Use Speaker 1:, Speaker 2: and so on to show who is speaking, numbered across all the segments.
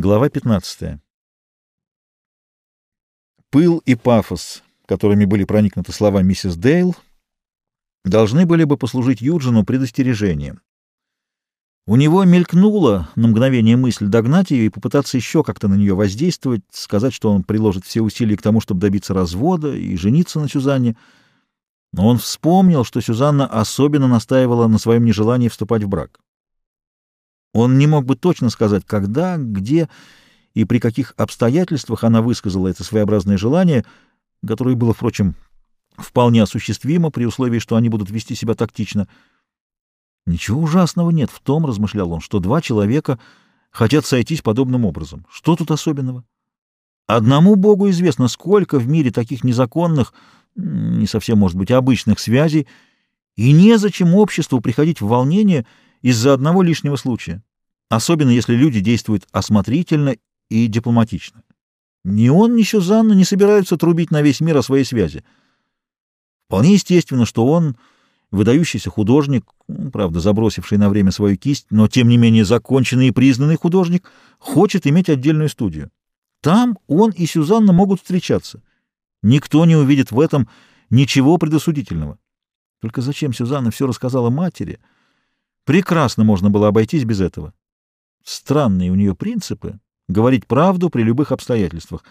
Speaker 1: Глава 15. Пыл и пафос, которыми были проникнуты слова миссис Дейл, должны были бы послужить Юджину предостережением. У него мелькнула на мгновение мысль догнать ее и попытаться еще как-то на нее воздействовать, сказать, что он приложит все усилия к тому, чтобы добиться развода и жениться на Сюзанне. Но он вспомнил, что Сюзанна особенно настаивала на своем нежелании вступать в брак. Он не мог бы точно сказать, когда, где и при каких обстоятельствах она высказала это своеобразное желание, которое было, впрочем, вполне осуществимо при условии, что они будут вести себя тактично. Ничего ужасного нет в том, размышлял он, что два человека хотят сойтись подобным образом. Что тут особенного? Одному Богу известно, сколько в мире таких незаконных, не совсем, может быть, обычных связей, и незачем обществу приходить в волнение из-за одного лишнего случая особенно если люди действуют осмотрительно и дипломатично. Ни он, ни Сюзанна не собираются трубить на весь мир о своей связи. Вполне естественно, что он, выдающийся художник, правда, забросивший на время свою кисть, но, тем не менее, законченный и признанный художник, хочет иметь отдельную студию. Там он и Сюзанна могут встречаться. Никто не увидит в этом ничего предосудительного. Только зачем Сюзанна все рассказала матери? Прекрасно можно было обойтись без этого. Странные у нее принципы — говорить правду при любых обстоятельствах.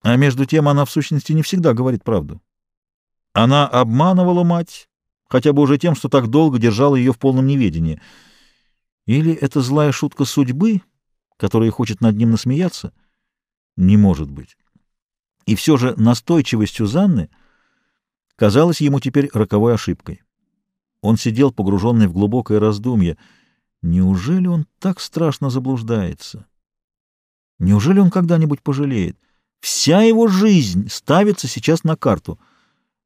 Speaker 1: А между тем она, в сущности, не всегда говорит правду. Она обманывала мать, хотя бы уже тем, что так долго держала ее в полном неведении. Или это злая шутка судьбы, которая хочет над ним насмеяться? Не может быть. И все же настойчивость Сюзанны казалась ему теперь роковой ошибкой. Он сидел погруженный в глубокое раздумье — Неужели он так страшно заблуждается? Неужели он когда-нибудь пожалеет? Вся его жизнь ставится сейчас на карту.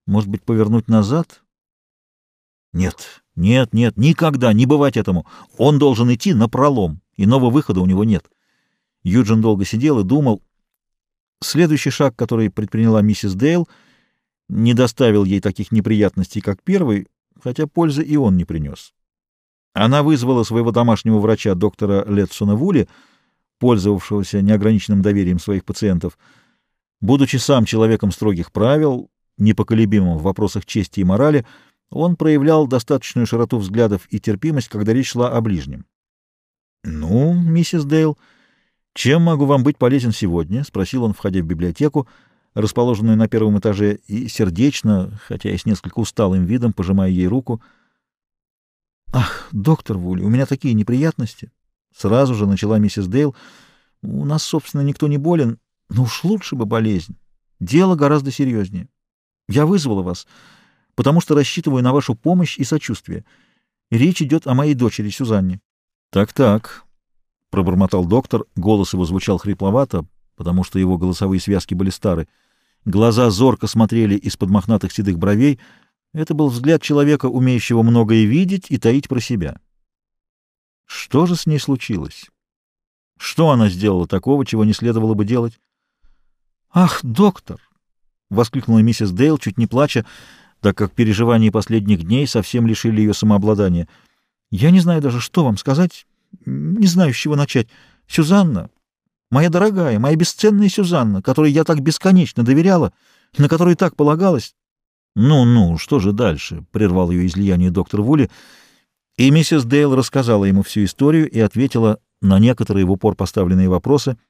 Speaker 1: Может быть, повернуть назад? Нет, нет, нет, никогда, не бывать этому. Он должен идти на пролом, иного выхода у него нет. Юджин долго сидел и думал. Следующий шаг, который предприняла миссис Дейл, не доставил ей таких неприятностей, как первый, хотя пользы и он не принес. Она вызвала своего домашнего врача, доктора Летсона Вули, пользовавшегося неограниченным доверием своих пациентов. Будучи сам человеком строгих правил, непоколебимым в вопросах чести и морали, он проявлял достаточную широту взглядов и терпимость, когда речь шла о ближнем. — Ну, миссис Дейл, чем могу вам быть полезен сегодня? — спросил он, входя в библиотеку, расположенную на первом этаже, и сердечно, хотя и с несколько усталым видом, пожимая ей руку — «Ах, доктор Вули, у меня такие неприятности!» Сразу же начала миссис Дейл. «У нас, собственно, никто не болен, но уж лучше бы болезнь. Дело гораздо серьезнее. Я вызвала вас, потому что рассчитываю на вашу помощь и сочувствие. Речь идет о моей дочери Сюзанне». «Так-так», — пробормотал доктор, голос его звучал хрипловато, потому что его голосовые связки были стары. Глаза зорко смотрели из-под мохнатых седых бровей — это был взгляд человека, умеющего многое видеть и таить про себя. Что же с ней случилось? Что она сделала такого, чего не следовало бы делать? «Ах, доктор!» — воскликнула миссис Дейл, чуть не плача, так как переживания последних дней совсем лишили ее самообладания. «Я не знаю даже, что вам сказать, не знаю, с чего начать. Сюзанна, моя дорогая, моя бесценная Сюзанна, которой я так бесконечно доверяла, на которую так полагалась, «Ну-ну, что же дальше?» — прервал ее излияние доктор Вули, и миссис Дейл рассказала ему всю историю и ответила на некоторые в упор поставленные вопросы —